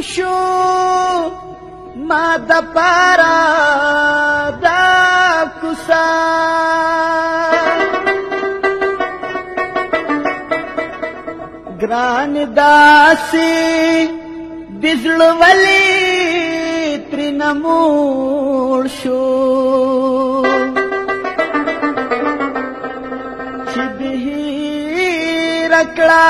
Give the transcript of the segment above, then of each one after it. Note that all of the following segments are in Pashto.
حرام شو ما د پارا دا کوسا ګران داسي دزړ ولی ترنمول شو چې به رکړه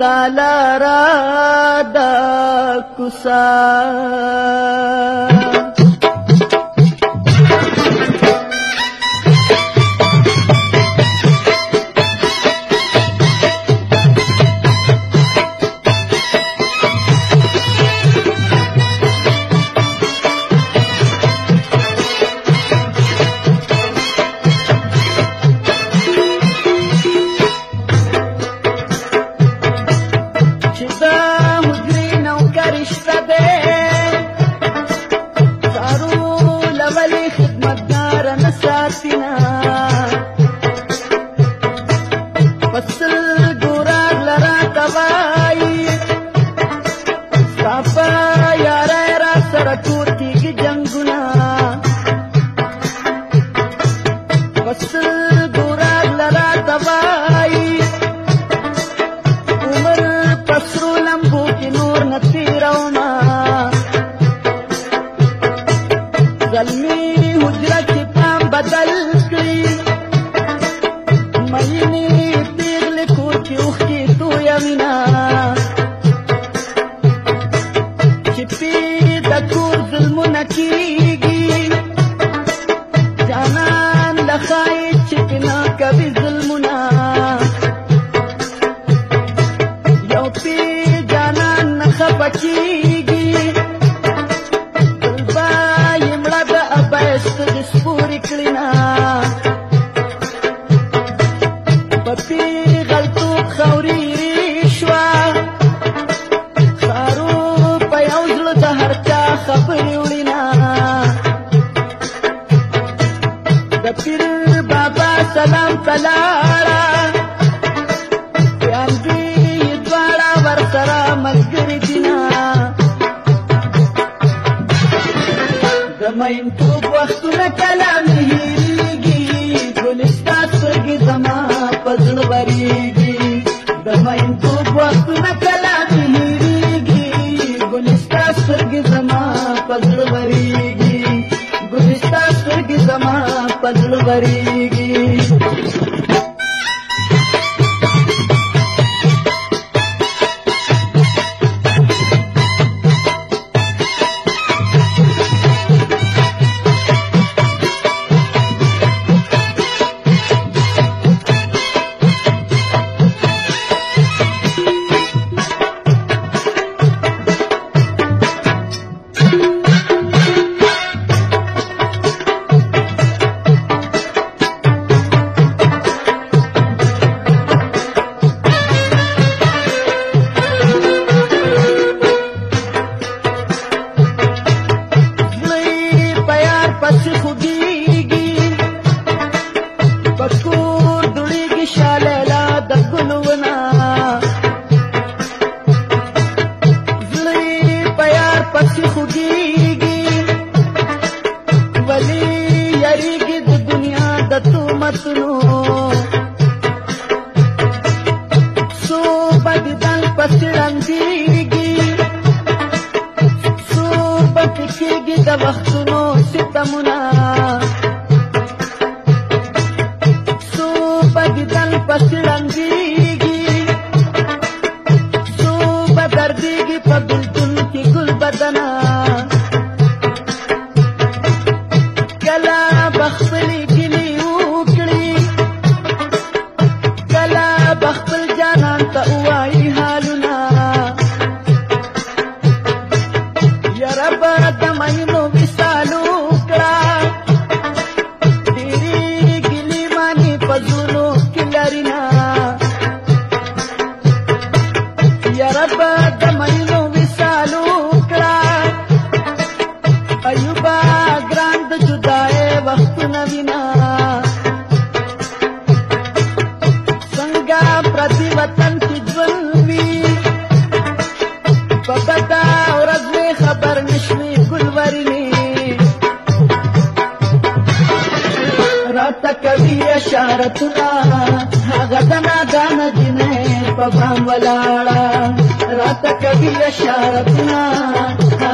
دلارا دا کوسا tuti gejanguna Pasal gurag lara tawai Umar pasru lambu kinur nati rauma Zalmi hujra ki pam badal kri Maini tigli kurti ukhti tu yamina you. مین توب وختونه کله مې هېرېږي ګلې ستا سترګې زما په زړه ورېږي د مین توب وختونه کله مې هېرېږي ګلې ستا سترګې زما په زړه ورېږي ګلې ستا سترګې زما په زړه ورېږي सुनो सोबत बंग पसरंग जिंदगी सोबत खिगी दवा सुनो तुम की गुल बदना कला रा रखण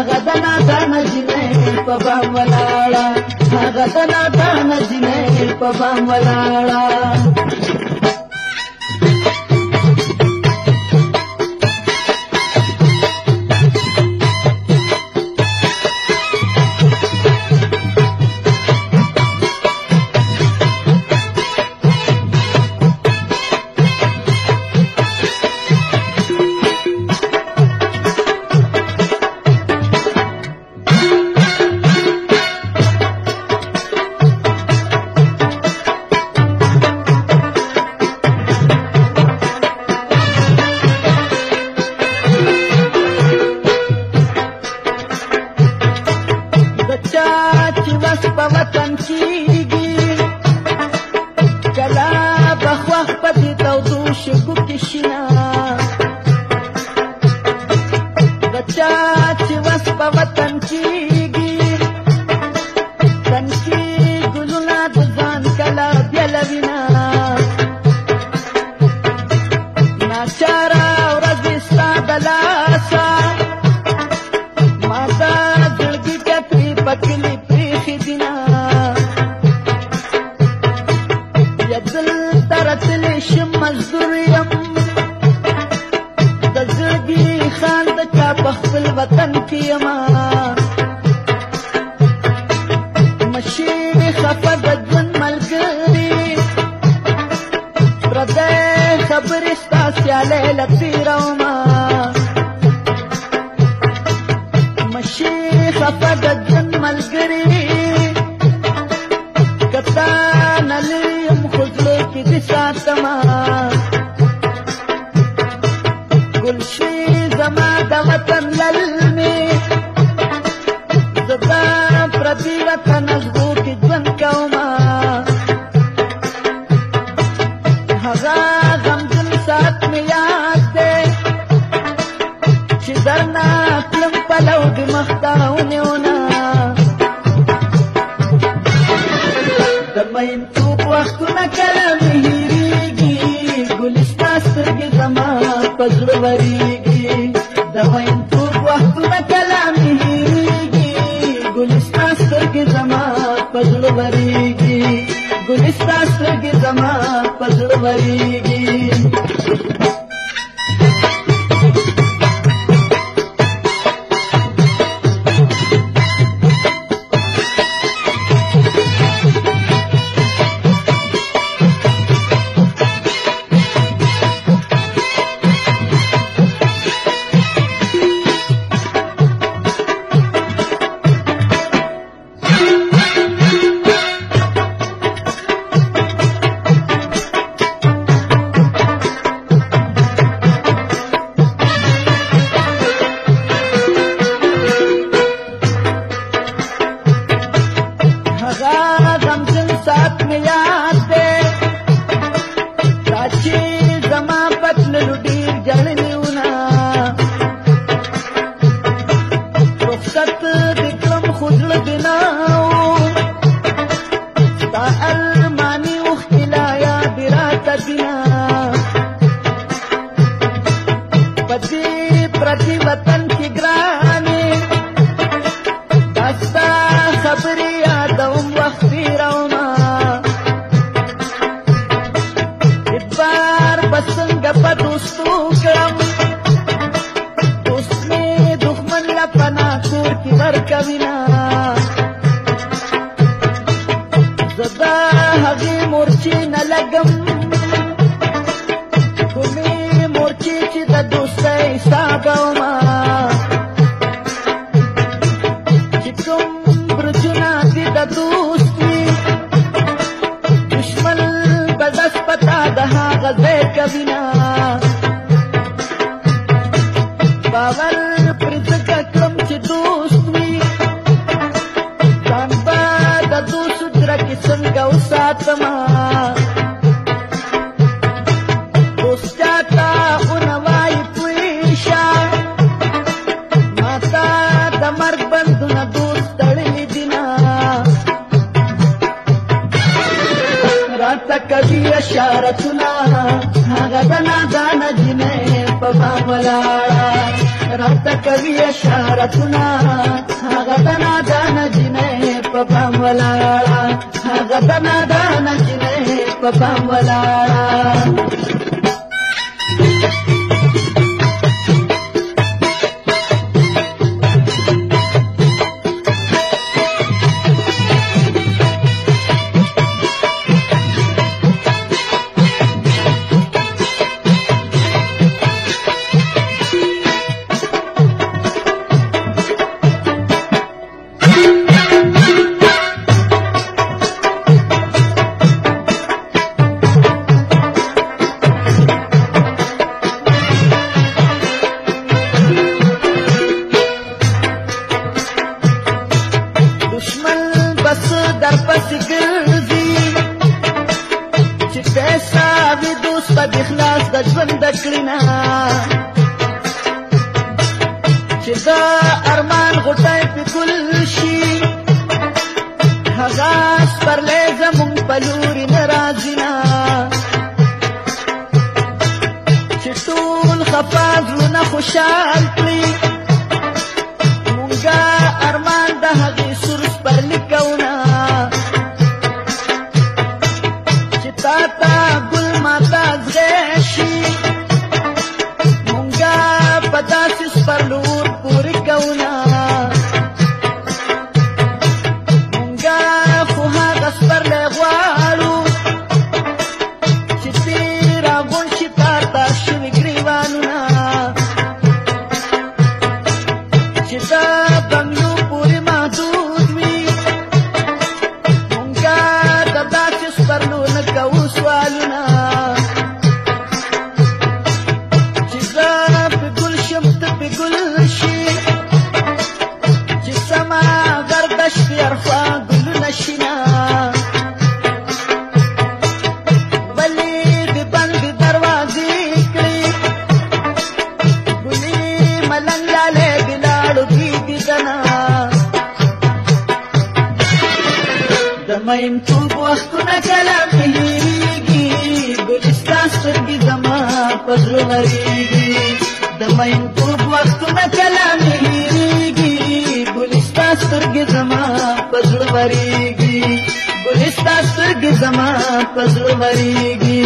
हज़नाथ जिर्प बाम साथ न शाम वड़ा 把娃转起。राम مختارونیونه د مین توپ وختونه کله مهریږي ګلستا سترګې زما په زړه وریږي د مین توپ وختونه کله مهریږي ګلستا سترګې زما په زړه وریږي ګلستا سترګې زما په زړه وریږي cabina ಕವಿಯ ಶಾರಥುಲ ನಾಗದನ ದಾನಜಿನೇ ಪವಾಮಲಾಳ ರಕ್ತ ಕವಿಯ ಶಾರಥುಲ ನಾಗದನ ದಾನಜಿನೇ ಪವಾಮಲಾಳ ನಾಗದನ ದಾನಜಿನೇ ಪವಾಮಲಾಳ بلوري ناراضي نه چې ټول خفاز نه خوشاله سترګې زما په زړه نریږي د میینتوب وختونه کله مې هېرېږي ګلې ستا سترګې زما په زړه ورېږي ګلې ستا سترګې زما په زړه ورېږي